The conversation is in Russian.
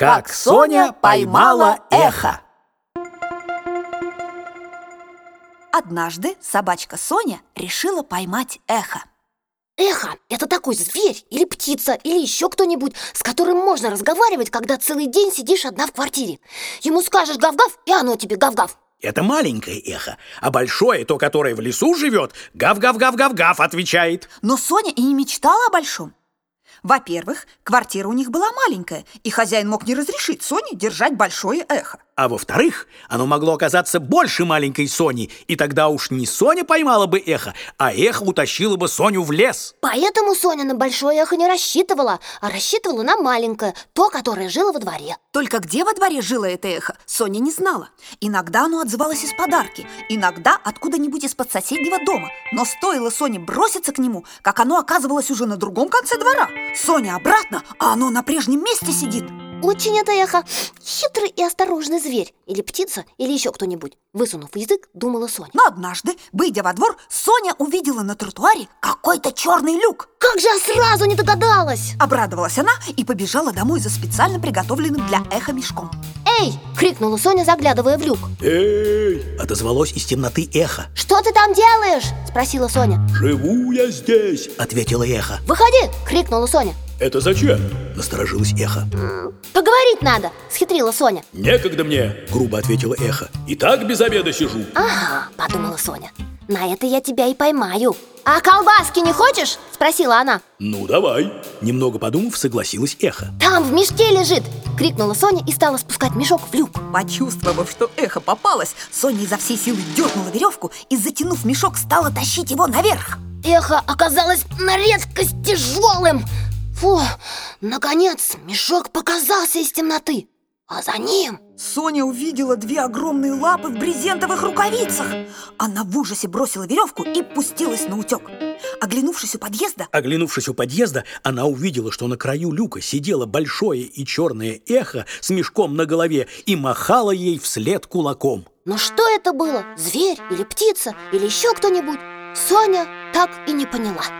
Как Соня поймала эхо. Однажды собачка Соня решила поймать эхо. Эхо – это такой зверь или птица, или еще кто-нибудь, с которым можно разговаривать, когда целый день сидишь одна в квартире. Ему скажешь гав-гав, и оно тебе гав-гав. Это маленькое эхо, а большое, то, которое в лесу живет, гав-гав-гав-гав-гав отвечает. Но Соня и не мечтала о большом. Во-первых, квартира у них была маленькая, и хозяин мог не разрешить Соне держать большое эхо. А во-вторых, оно могло оказаться больше маленькой Сони, и тогда уж не Соня поймала бы эхо, а эхо утащило бы Соню в лес. Поэтому Соня на большое эхо не рассчитывала, а рассчитывала на маленькое, то, которое жило во дворе. Только где во дворе жило это эхо, Соня не знала. Иногда оно отзывалось из подарки, иногда откуда-нибудь из-под соседнего дома. Но стоило Соне броситься к нему, как оно оказывалось уже на другом конце двора. Соня обратно, а оно на прежнем месте сидит. Очень это эхо хитрый и осторожный зверь. Или птица, или еще кто-нибудь. Высунув язык, думала Соня. Но однажды, выйдя во двор, Соня увидела на тротуаре какой-то черный люк. Как же я сразу не догадалась! Обрадовалась она и побежала домой за специально приготовленным для эха мешком «Эй!» — крикнула Соня, заглядывая в люк «Эй!» — отозвалось из темноты эхо «Что ты там делаешь?» — спросила Соня «Живу я здесь!» — ответила эхо «Выходи!» — крикнула Соня «Это зачем?» – насторожилось эхо «Поговорить надо!» – схитрила Соня «Некогда мне!» – грубо ответила эхо «И так без обеда сижу!» «Ага!» – подумала Соня «На это я тебя и поймаю!» «А колбаски не хочешь?» – спросила она. «Ну, давай!» Немного подумав, согласилась эхо. «Там в мешке лежит!» – крикнула Соня и стала спускать мешок в люк. Почувствовав, что эхо попалось, Соня изо всей силы дернула веревку и, затянув мешок, стала тащить его наверх. Эхо оказалось на редкость тяжелым. Фу, наконец мешок показался из темноты а за ним... Соня увидела две огромные лапы в брезентовых рукавицах. Она в ужасе бросила веревку и пустилась на утек. Оглянувшись у подъезда... Оглянувшись у подъезда, она увидела, что на краю люка сидело большое и черное эхо с мешком на голове и махало ей вслед кулаком. Но что это было? Зверь или птица или еще кто-нибудь? Соня так и не поняла.